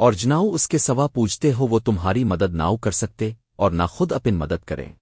اور جناؤ اس کے سوا پوچھتے ہو وہ تمہاری مدد ناؤ کر سکتے اور نہ خود اپن مدد کریں۔